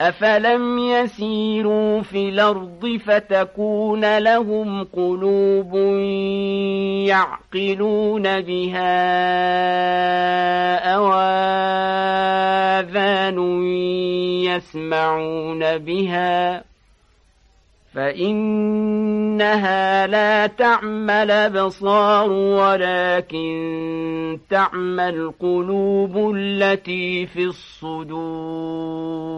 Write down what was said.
أفلم يسيروا في الأرض فتكون لهم قلوب يعقلون بها أواذان يسمعون بها فإنها لا تعمل بصار ولكن تعمى القلوب التي في الصدور